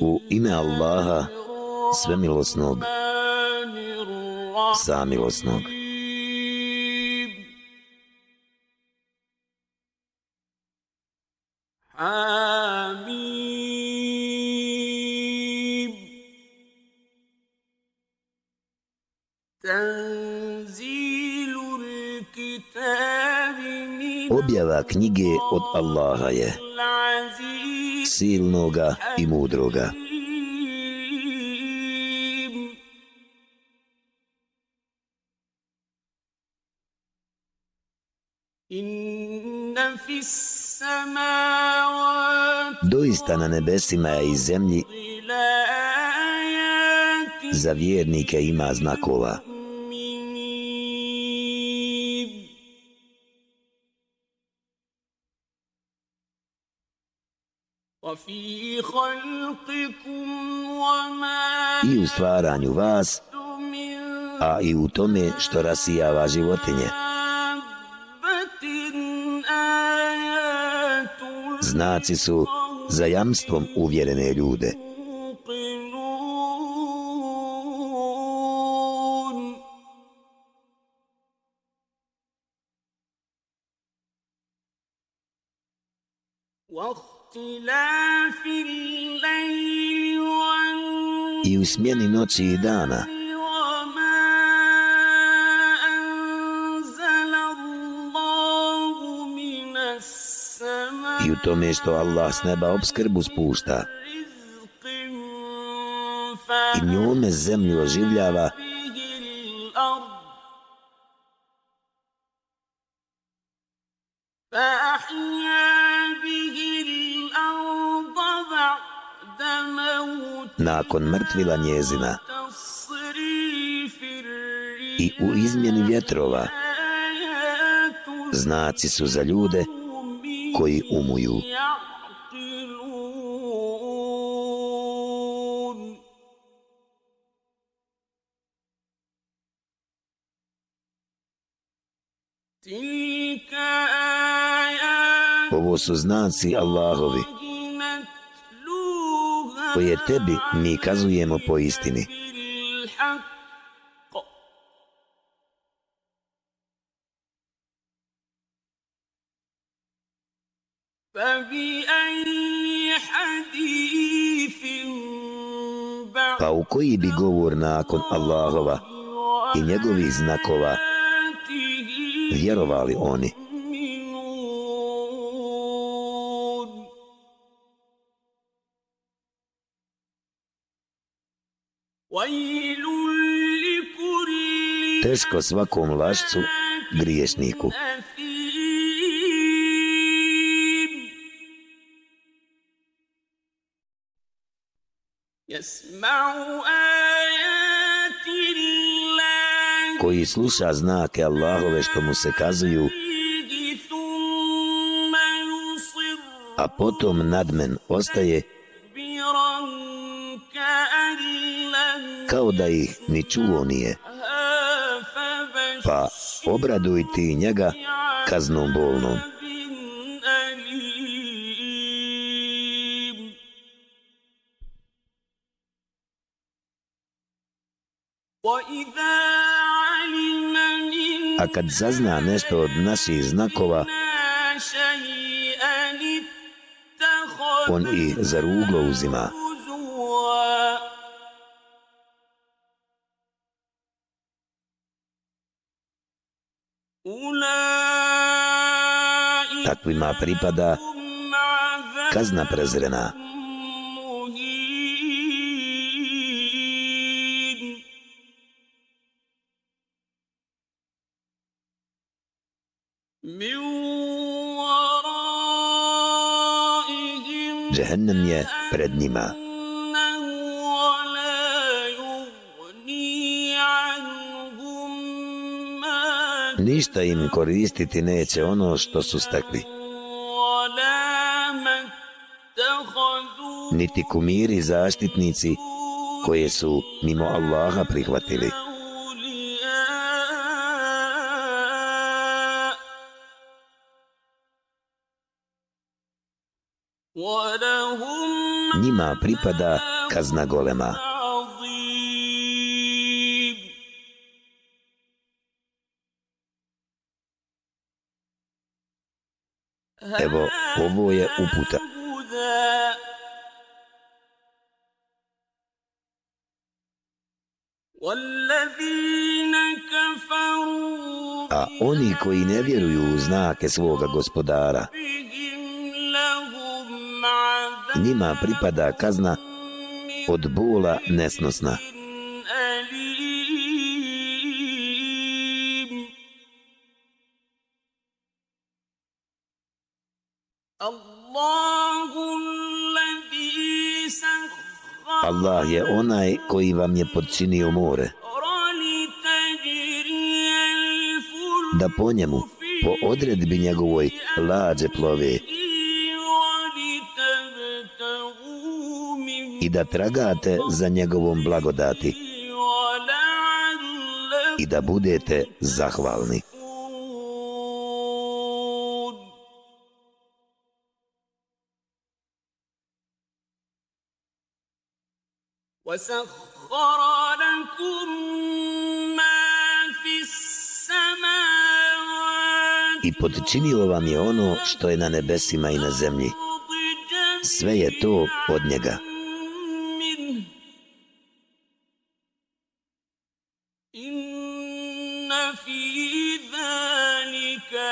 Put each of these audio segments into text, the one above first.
U ime Allaha, svemilosnog, samilosnog. Objava knjige od Allaha je silnoga i mudroga. Doista na nebesima i zemlji za vjernike ima znakova. I u stvaranju vas, a i u tome što rasijava životinje. Znaci su za jamstvom uvjerene ljude. I u smjeni noći i dana. I u tome što Allah s neba obskrbu spušta. I njome zemlju oživljava. Nakon mrtvila njezina i u izmjeni vjetrova znaci su za ljude koji umuju. Ovo su znaci Allahovi koje tebi mi kazujemo po istini. Pa u koji bi govor nakon Allahova i njegovih znakova vjerovali oni? Teško svakom lašcu, griješniku. koji sluša znake Allahove što mu se kazuju, a potom nadmen ostaje kao da ih ni čuo nije. Pa obraduj ti njega kaznom bolnom. A kad zazna nešto od naših znakova, on ih za ruglo uzima. Takvima pripada kazna prezrena. Džehennem je pred njima. Ništa im koristiti neće ono što su stekli. Niti kumiri zaštitnici koje su mimo Allaha prihvatili. njima pripada kazna golema. Evo, ovo je uputa. A oni koji ne vjeruju u znake svoga gospodara, njima pripada kazna od bola nesnosna. Allah je onaj koji vam je podčinio more. Da po njemu, po odredbi njegovoj, lađe plove. I da tragate za njegovom blagodati. I da budete zahvalni. I podčinio vam je ono što je na nebesima i na zemlji. Sve je to od njega.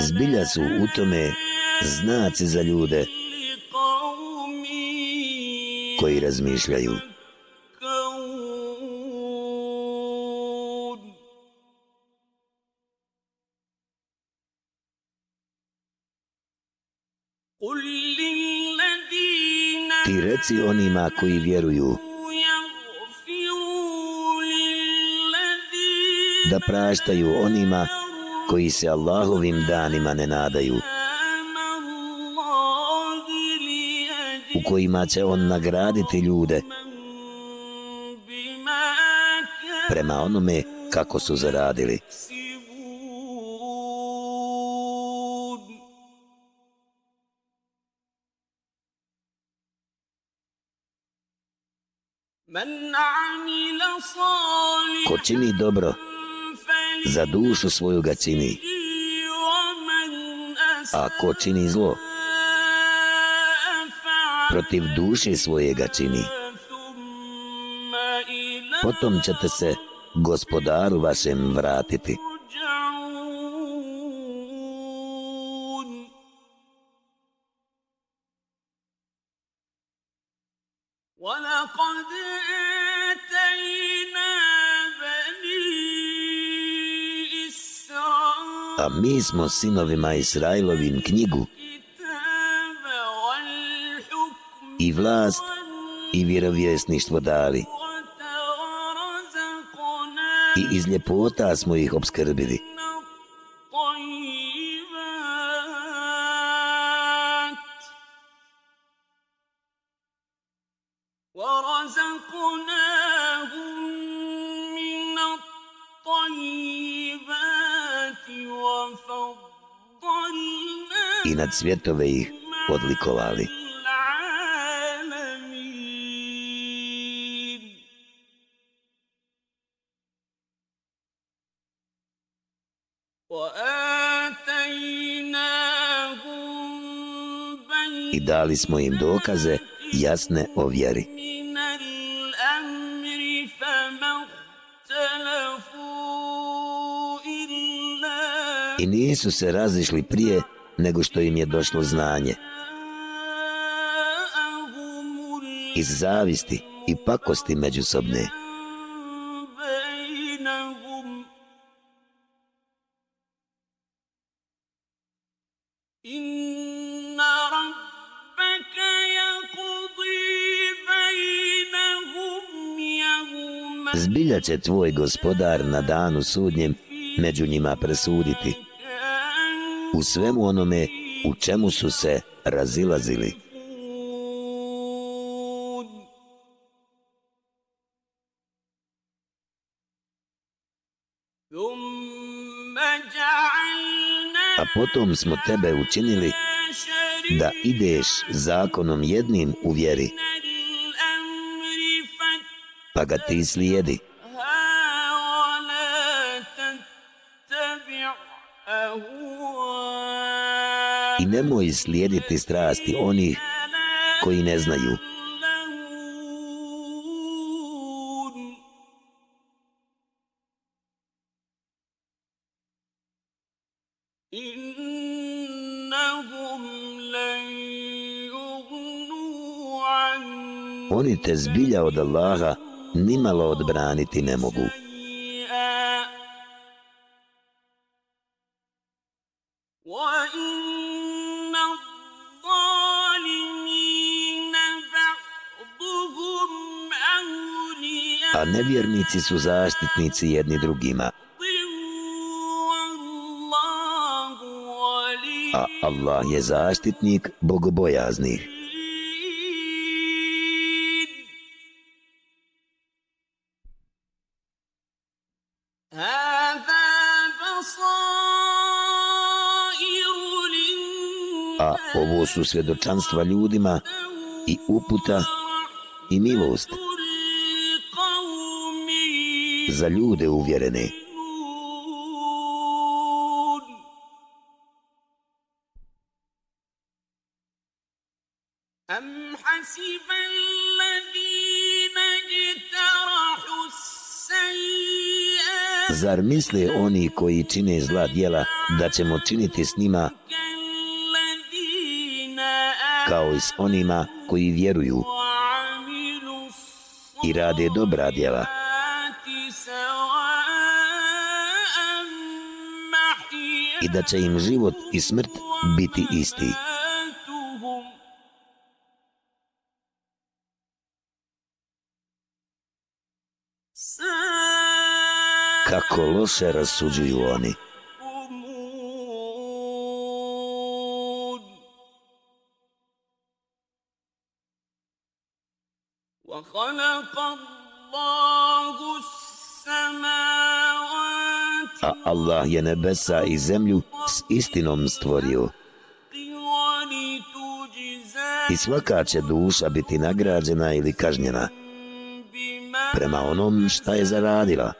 Zbilja su u tome znaci za ljude koji razmišljaju. Oprosti onima koji vjeruju da praštaju onima koji se Allahovim danima ne nadaju u kojima će On nagraditi ljude prema onome kako su zaradili. Ko čini dobro, za dušu svoju ga čini. A ko čini zlo, protiv duše svoje ga čini. Potom ćete se gospodaru vašem vratiti. A mi smo sinovima Israilovim knjigu i vlast i vjerovjesništvo dali. I iz ljepota smo ih obskrbili. I na cvjetove ih odlikovali. I dali smo im dokaze jasne o vjeri. I nisu se razišli prije nego što im je došlo znanje. Iz zavisti i pakosti međusobne. Zbilja će tvoj gospodar na danu sudnjem među njima presuditi u svemu onome u čemu su se razilazili. A potom smo tebe učinili da ideš zakonom jednim u vjeri pa ga ti slijedi. I nemoj slijediti strasti onih koji ne znaju. Oni te zbilja od Allaha nimalo odbraniti ne mogu. A nevjernici su zaštitnici jedni drugima. A Allah je zaštitnik bogobojaznih. a ovo su svjedočanstva ljudima i uputa i milost za ljude uvjerene. Zar misle oni koji čine zla djela da ćemo činiti s njima kao i s onima koji vjeruju i rade dobra djela. Da će im život i smrt biti isti. Kako loše rasuđuju oni. Allah je nebesa i zemlju s istinom stvorio. I svaka će duša biti nagrađena ili kažnjena prema onom šta je zaradila.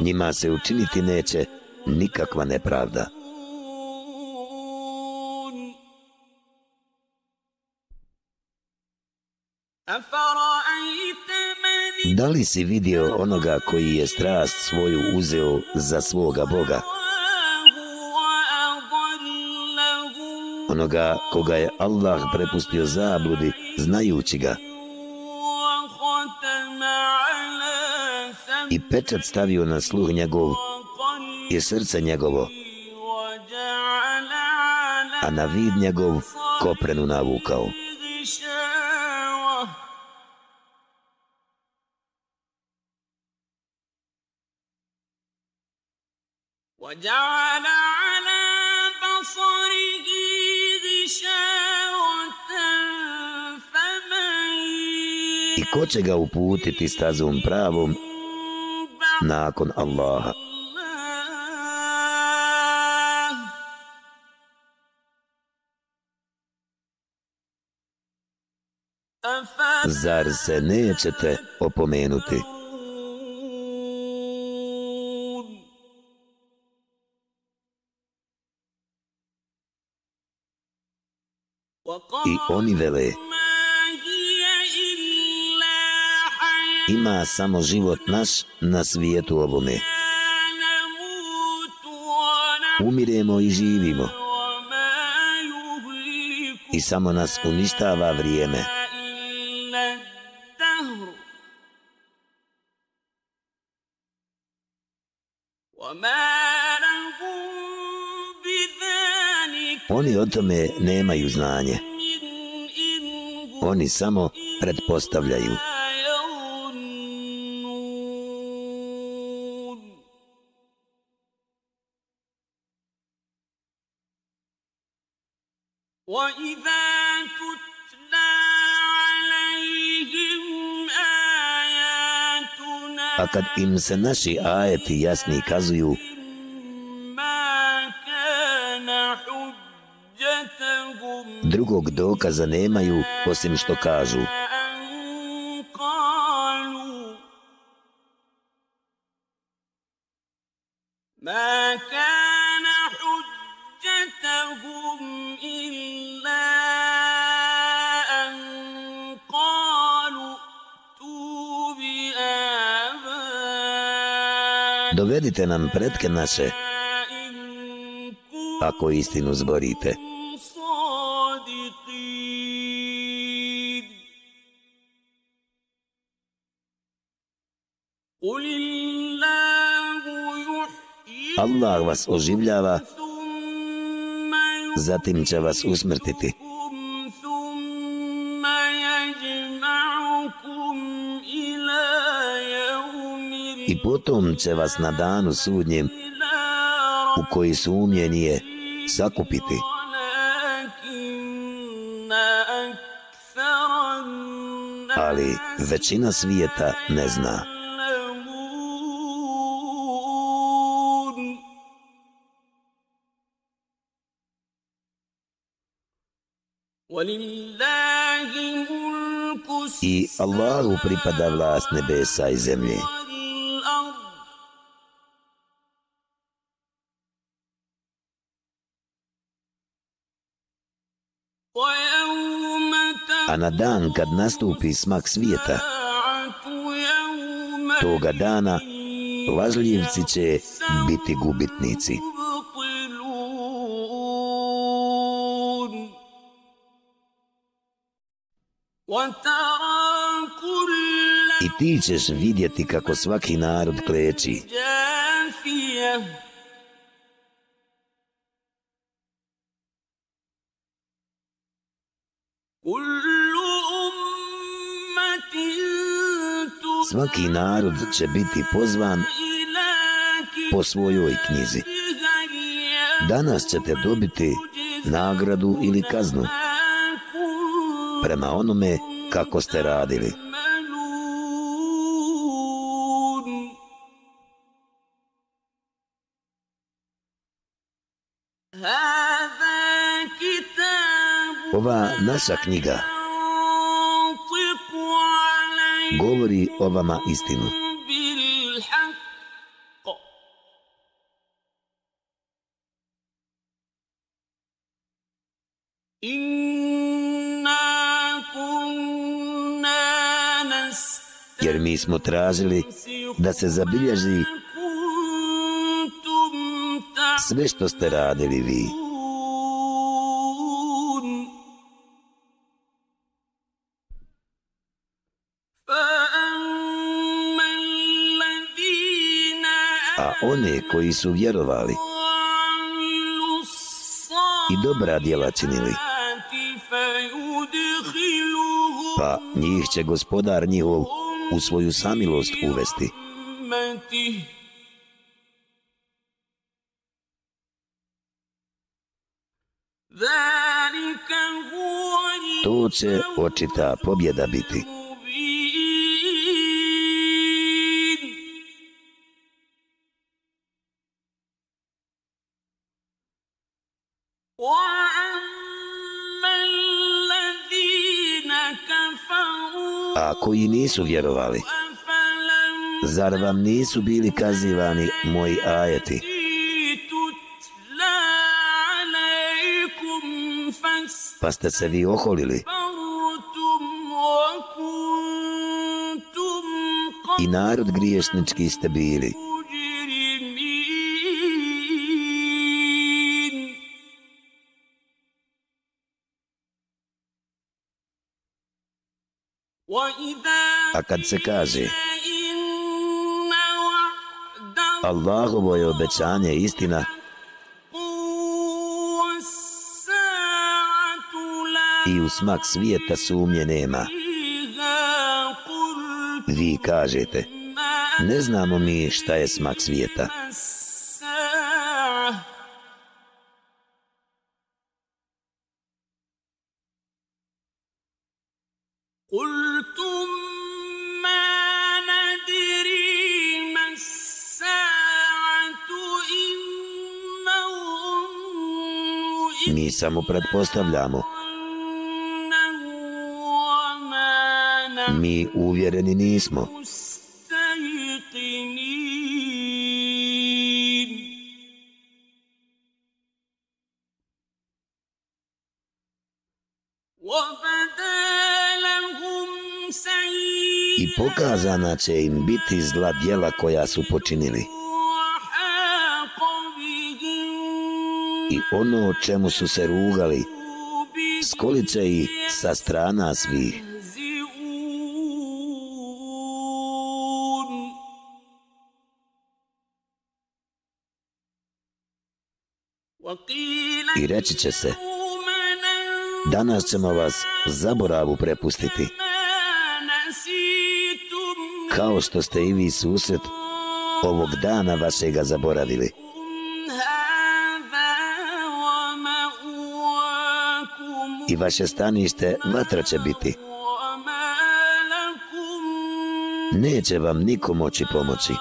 Njima se učiniti neće nikakva nepravda. Da li si vidio onoga koji je strast svoju uzeo za svoga Boga? Onoga koga je Allah prepustio zabludi, znajući ga. I pečat stavio na sluh njegov i srce njegovo. A na vid njegov koprenu navukao. I ko će ga uputiti stazom pravom nakon Allaha? Zar se nećete opomenuti? I oni vele, ima samo život naš na svijetu ovome. Umiremo i živimo. I samo nas uništava vrijeme. Oni o tome nemaju znanje. Oni samo pretpostavljaju. Kad im se naši ajeti jasni kazuju, drugog dokaza nemaju osim što kažu. Dovedite nam predke naše, ako istinu zborite. Allah vas oživljava, zatim će vas usmrtiti. I potom će vas na danu sudnjem, u koji sumnje nije sakupiti. Ali većina svijeta ne zna. I Allahu pripada vlast nebesa i zemlje. A na dan kad nastupi smak svijeta, toga dana lažljivci će biti gubitnici. I ti ćeš vidjeti kako svaki narod kleči. Svaki narod će biti pozvan po svojoj knjizi. Danas ćete dobiti nagradu ili kaznu prema onome kako ste radili. Ova naša knjiga govori o vama istinu. Jer mi smo tražili da se zabilježi sve što ste radili vi. One koji su vjerovali i dobra djela činili. Pa njih će gospodar njihov u svoju samilost uvesti. To će očita pobjeda biti. Koji nisu vjerovali, zar vam nisu bili kazivani moji ajeti? Pa ste se vi oholili i narod griješnički ste bili. A kad se kaže Allahovo je obećanje istina i u smak svijeta sumnje nema. Vi kažete, ne znamo mi šta je smak svijeta. samo pretpostavljamo. Mi uvjereni nismo. I pokazana će im biti zla dijela koja su počinili. I ono o čemu su se rugali, skolit ih sa strana svih. I reći će se, danas ćemo vas zaboravu prepustiti kao što ste i vi susret ovog dana vašega zaboravili. I vaše stanište vatra će biti. Neće vam niko moći pomoći.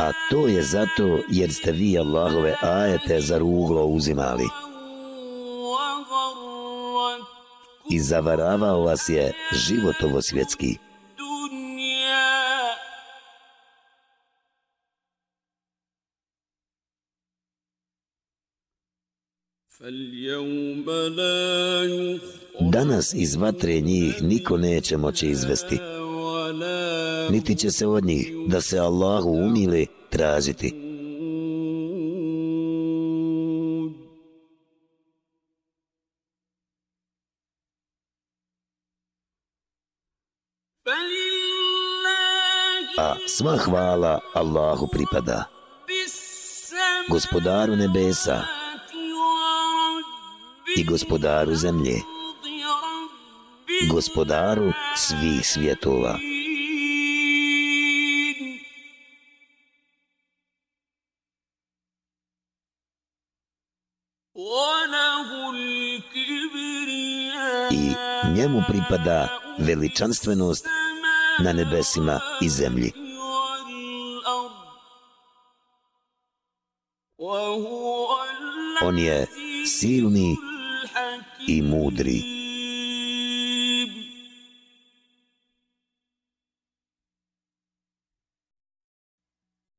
A To je zato jer ste vi Allahove ajete za ruglo uzimali. I zavaravao vas je život ovo svjetski. Danas iz vatre njih niko neće moći izvesti. Niti će se od njih da se Allahu umili tražiti. Sva hvala Allahu pripada. Gospodaru nebesa i gospodaru zemlje. Gospodaru svih svjetova. I njemu pripada veličanstvenost na nebesima i zemlji. On je silni i mudri.